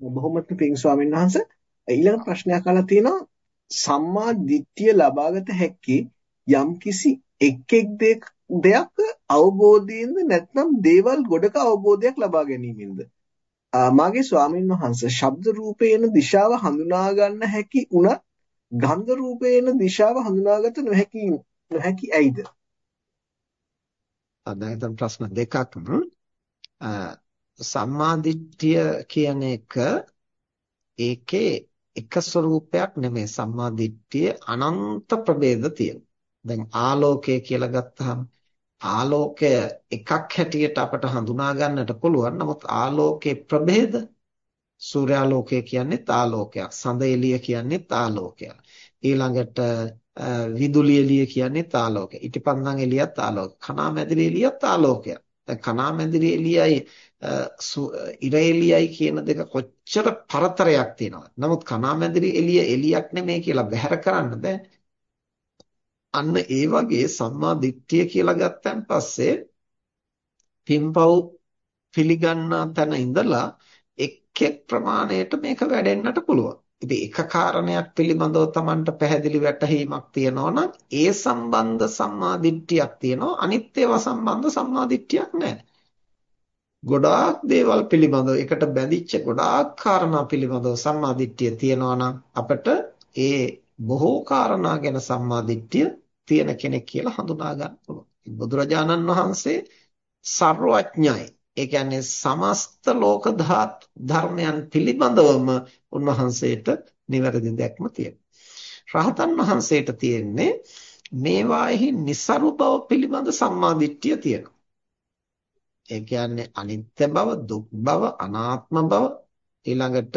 බොහොමත්ම පිං ස්වාමීන් වහන්සේ. ඊළඟ ප්‍රශ්නයක් අහලා තියෙනවා. සම්මා දිට්ඨිය ලබාගත හැකි යම්කිසි එක් එක් දෙයක් අවබෝධයෙන්ද නැත්නම් දේවල් ගොඩක අවබෝධයක් ලබා ගැනීමෙන්ද? මාගේ ස්වාමීන් වහන්සේ ශබ්ද රූපේන දිශාව හඳුනා ගන්න හැකි උනත් ගන්ධ රූපේන දිශාව හඳුනාගත නොහැකි නොහැකි ඇයිද? අද ප්‍රශ්න දෙකක්ම. සම්මාදිට්ඨිය කියන එක ඒකේ එක ස්වરૂපයක් නෙමෙයි සම්මාදිට්ඨිය අනන්ත ප්‍රභේද තියෙනවා. දැන් ආලෝකය කියලා ගත්තාම ආලෝකය එකක් හැටියට අපට හඳුනා ගන්නට පුළුවන්. නමුත් ආලෝකේ ප්‍රභේද සූර්යාලෝකය කියන්නේ ආලෝකයක්. සඳ එළිය කියන්නේ ආලෝකයක්. ඊළඟට විදුලි එළිය කියන්නේ ආලෝකය. ඉටිපන්දන් එළියත් ආලෝකය. කණාමැදිරි එළියත් ආලෝකයක්. දැන් කණාමැදිරි එළියයි ඉර එළියයි කියන දෙක කොච්චර පරතරයක් තියෙනවද? නමුත් කණාමැදිරි එළිය එළියක් නෙමෙයි කියලා බැහැර කරන්න බෑ. අන්න ඒ වගේ සම්මා දිට්ඨිය කියලා ගත්තන් පස්සේ පින්පව් පිළිගන්නා තැන ඉඳලා එක් එක් ප්‍රමාණයට මේක වැඩෙන්නට පුළුවන්. ඉතින් එක කාරණයක් පිළිබඳව Tamanට පැහැදිලි වැටහීමක් තියෙනවා නම් ඒ සම්බන්ධ සම්මාදිට්ඨියක් තියෙනවා අනිත් ඒවා සම්බන්ධ සම්මාදිට්ඨියක් නැහැ. ගොඩාක් දේවල් පිළිබඳව එකට බැඳිච්ච ගොඩාක් කාරණා පිළිබඳව සම්මාදිට්ඨිය තියෙනවා නම් අපිට ඒ බොහෝ කාරණා ගැන සම්මාදිට්ඨිය තියෙන කෙනෙක් කියලා හඳුනා ගන්න පුළුවන්. බුදුරජාණන් වහන්සේ සර්වඥයි ඒ කියන්නේ සමස්ත ලෝක ධර්මයන් පිළිබඳවම උන්වහන්සේට නිවැරදි දැක්ම තියෙනවා. රහතන් වහන්සේට තියෙන්නේ මේවාෙහි નિસරු බව පිළිබඳ සම්මාදිට්ඨිය තියෙනවා. ඒ කියන්නේ අනිත්‍ය බව, දුක් බව, අනාත්ම බව, ඊළඟට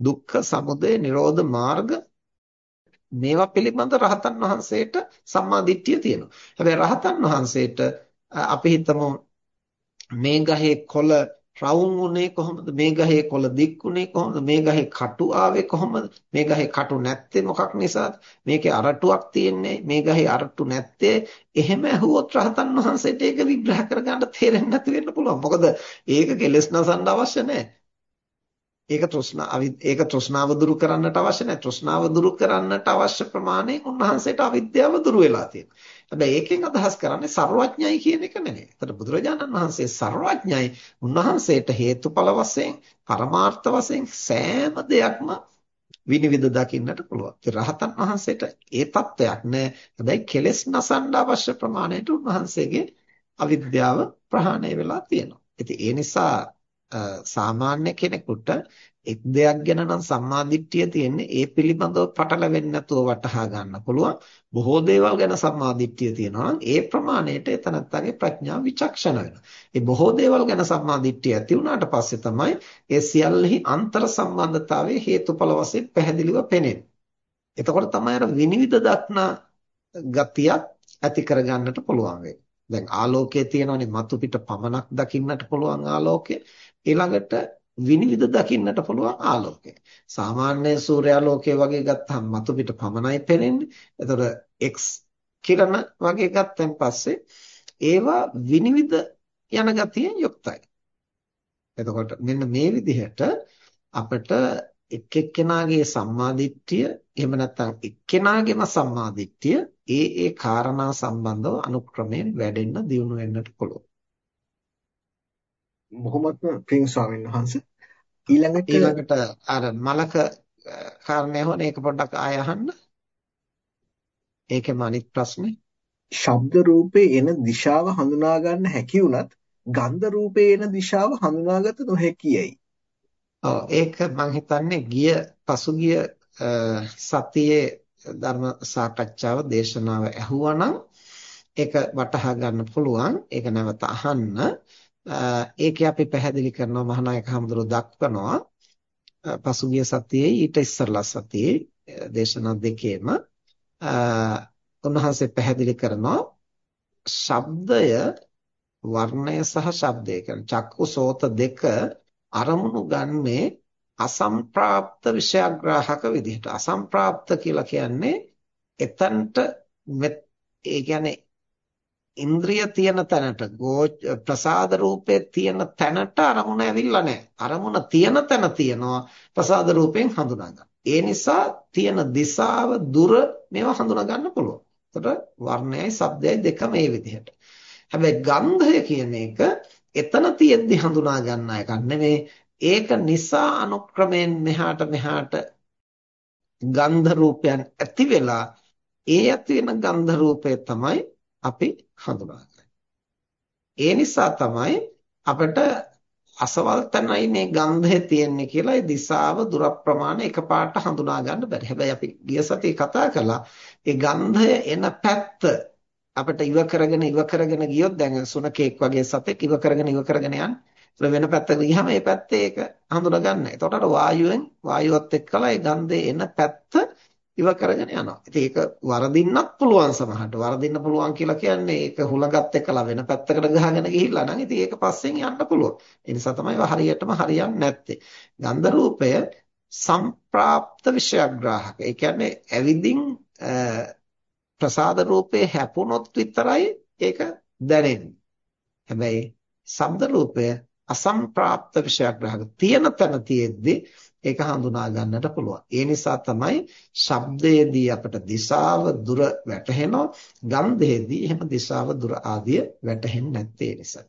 දුක්ඛ, සමුදය, නිරෝධ මාර්ග මේවා පිළිබඳ රහතන් වහන්සේට සම්මාදිට්ඨිය තියෙනවා. හැබැයි රහතන් වහන්සේට අපි හිතමු මේ ගහේ කොළ රවුම් උනේ කොහොමද? මේ ගහේ කොළ දික් උනේ කොහොමද? මේ ගහේ කටු ආවේ කොහොමද? මේ ගහේ කටු නැත්තේ මොකක් නිසාද? මේකේ අරටුවක් තියෙන්නේ. මේ ගහේ අරටු නැත්තේ. එහෙම ඇහුවොත් රහතන් වහන්සේට ඒක විග්‍රහ කරගන්න තේරෙන්නේ නැති වෙන්න පුළුවන්. මොකද ඒක කෙලස් නසන්න අවශ්‍ය නැහැ. ඒක තෘෂ්ණා ඒක තෘෂ්ණාව දුරු කරන්නට අවශ්‍ය නැහැ. තෘෂ්ණාව දුරු කරන්නට අවශ්‍ය ප්‍රමාණයෙන් උන්වහන්සේට අවිද්‍යාව දුරු වෙලා තියෙනවා. හැබැයි ඒකෙන් අදහස් කරන්නේ ਸਰවඥයි කියන එක නෙමෙයි. ඒතර බුදුරජාණන් වහන්සේ ਸਰවඥයි. උන්වහන්සේට හේතුඵල වශයෙන්, පරමාර්ථ වශයෙන් සෑම දෙයක්ම විනිවිද දකින්නට පුළුවන්. ඒ රහතන් වහන්සේට ඒ తත්වයක් නැහැ. හැබැයි කෙලෙස් නසන්න අවශ්‍ය ප්‍රමාණයට උන්වහන්සේගේ අවිද්‍යාව ප්‍රහාණය වෙලා තියෙනවා. ඉතින් ඒ නිසා සාමාන්‍ය කෙනෙකුට එක් දෙයක් ගැන නම් සම්මාදිට්ඨිය තියෙන්නේ ඒ පිළිබඳව පටලවෙන්නේ නැතුව වටහා ගන්න පුළුවන්. බොහෝ දේවල් ගැන සම්මාදිට්ඨිය තියෙනවා නම් ඒ ප්‍රමාණයට එතනත්තගේ ප්‍රඥාව විචක්ෂණ වෙනවා. ඒ බොහෝ දේවල් ගැන සම්මාදිට්ඨිය ඇති වුණාට පස්සේ තමයි ඒ සියල්ලෙහි අන්තර් සම්බන්ධතාවයේ හේතුඵල වශයෙන් පැහැදිලිව පෙනෙන්නේ. එතකොට තමයි අර විනිවිද දක්නා ගතියක් ඇති කරගන්නට පුළුවන් වෙන්නේ. දැන් ආලෝකයේ තියෙනවනේ මතු පිට පමණක් දකින්නට පුළුවන් ආලෝකය. ඊළඟට විනිවිද දකින්නට පුළුවන් ආලෝකය. සාමාන්‍ය සූර්යාලෝකය වගේ ගත්තහම මතු පිට පමණයි පෙනෙන්නේ. එතකොට X කිරණ වගේ ගත්තන් පස්සේ ඒවා විනිවිද යන ගතියෙන් යුක්තයි. එතකොට මෙන්න මේ විදිහට අපිට එක් එක්කෙනාගේ සම්මාදිට්ඨිය එහෙම නැත්නම් එක්කෙනාගේම සම්මාදිට්ඨිය ඒ ඒ කාරණා සම්බන්ධව අනුක්‍රමයෙන් වැඩෙන්න දියුණු වෙන්නට පුළුවන්. බොහොමත්ම පිං ස්වාමීන් වහන්සේ ඊළඟට ඊළඟට අර මලක කාරණේ හොන ඒක පොඩ්ඩක් ආය අහන්න. ඒකෙම අනිත් ප්‍රශ්නේ ශබ්ද රූපේ එන දිශාව හඳුනා ගන්න හැකි වුණත් ගන්ධ රූපේ එන දිශාව හඳුනාගත නොහැකියයි. ඔව් ඒක මම හිතන්නේ ගිය පසුගිය සතියේ ධර්ම සාකච්ඡාව දේශනාව ඇහුවනම් ඒක වටහා ගන්න පුළුවන්. ඒක නැවත අහන්න. ඒකේ අපි පැහැදිලි කරනවා මහානායක හඳුරෝ දක්වනවා. පසුගිය සතියේ ඊට ඉස්සරලා සතියේ දේශනා දෙකේම උන්වහන්සේ පැහැදිලි කරනවා ශබ්දය වර්ණය සහ ශබ්දය කියන්නේ චක්කු සෝත දෙක අරමුණු ගන්නේ අසම්ප්‍රාප්ත විෂයග්‍රාහක විදිහට. අසම්ප්‍රාප්ත කියලා කියන්නේ එතනට ඒ කියන්නේ ඉන්ද්‍රිය තියෙන තැනට ප්‍රසාද රූපේ තියෙන තැනට අරමුණ ඇවිල්ලා නැහැ. අරමුණ තියෙන තැන තියෙනවා ප්‍රසාද රූපයෙන් හඳුනා ගන්න. ඒ නිසා තියෙන දිශාව දුර මේවා හඳුනා ගන්න පුළුවන්. එතකොට වර්ණයයි ශබ්දයයි දෙකම මේ විදිහට. හැබැයි ගන්ධය කියන එක එතන තියෙද්දි හඳුනා ගන්න එකක් නෙමෙයි. ඒක නිසා අනුක්‍රමයෙන් මෙහාට මෙහාට ගන්ධ රූපයන් ඇති වෙලා ඒ ඇති වෙන ගන්ධ රූපය තමයි අපි හඳුනාගන්නේ. ඒ නිසා තමයි අපිට අසවල් තැනයි මේ ගන්ධය තියෙන්නේ කියලා ඒ දිශාව දුර ප්‍රමාණය එකපාරට හඳුනා ගන්න බැරි. හැබැයි අපි ගිය සතියේ කතා කළා ඒ ගන්ධය එන පැත්ත අපිට ඉව කරගෙන ඉව කරගෙන ගියොත් දැන් සුනකෙක් වගේ සතෙක් ඉව කරගෙන ඉව කරගෙන යන්නේ වෙන පැත්තකට ගියහම ඒ පැත්තේ ඒක හඳුනා ගන්න. එතකොට අර වායුවෙන් වායුවත් එක්කලා ඒ ගන්ධය එන පැත්ත ඉව කරගෙන යනවා. ඉතින් ඒක වරදින්නත් පුළුවන් සමහරට. වරදින්න පුළුවන් කියලා කියන්නේ ඒක හුලඟත් එක්කලා වෙන පැත්තකට ගහගෙන ගිහිල්ලා නම් ඉතින් ඒක පස්සෙන් යන්න පුළුවන්. ඒ නිසා තමයි හරියටම හරියන්නේ නැත්තේ. ගන්ධ රූපය සම්ප්‍රාප්ත විෂයග්‍රාහක. ඒ කියන්නේ ඇවිදින් ප්‍රසාද රූපේ හැපුණොත් විතරයි ඒක දැනෙන්නේ. හැබැයි ශබ්ද රූපය අසම්ප්‍රාප්ත විෂයග්‍රාහක තියෙන තැන තියෙද්දි ඒක හඳුනා ගන්නට පුළුවන්. ඒ නිසා තමයි ශබ්දයේදී අපට දිශාව දුර වැටහෙනවා. ගන්ධයේදී එහෙම දිශාව දුර ආදිය වැටහෙන්නේ නැත්තේ නිසා.